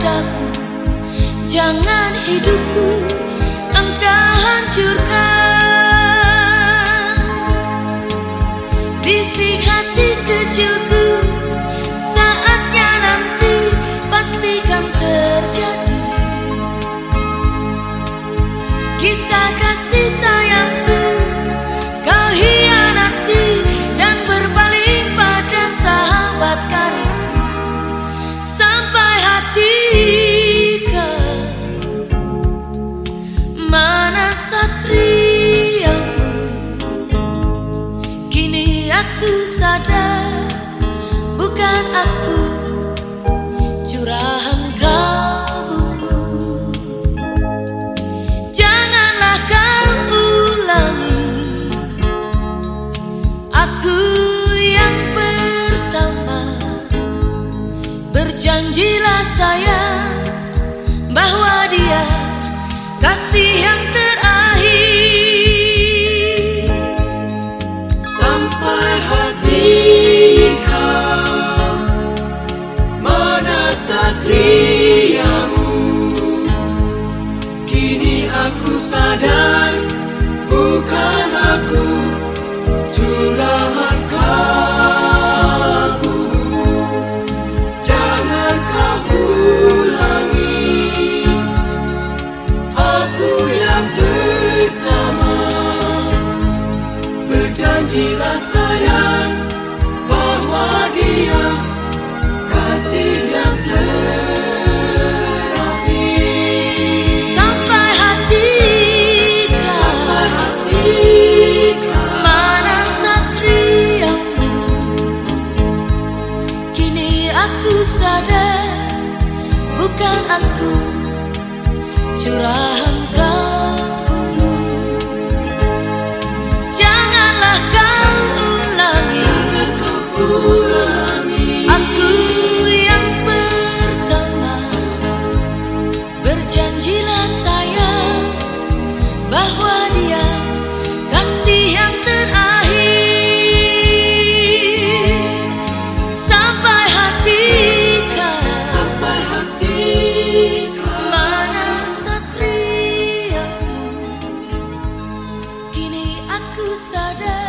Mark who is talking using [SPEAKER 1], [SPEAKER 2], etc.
[SPEAKER 1] padaku Jangan hidupku engkau hancurkan. Sadar bukan aku. Curahan kalbumu. Janganlah kau ulangi. Aku yang pertama. Berjanjilah sayang Bahwa dia kasih yang Sayang
[SPEAKER 2] bahwa dia kasih yang Mana satriamu Kini aku sadar bukan aku. sadar.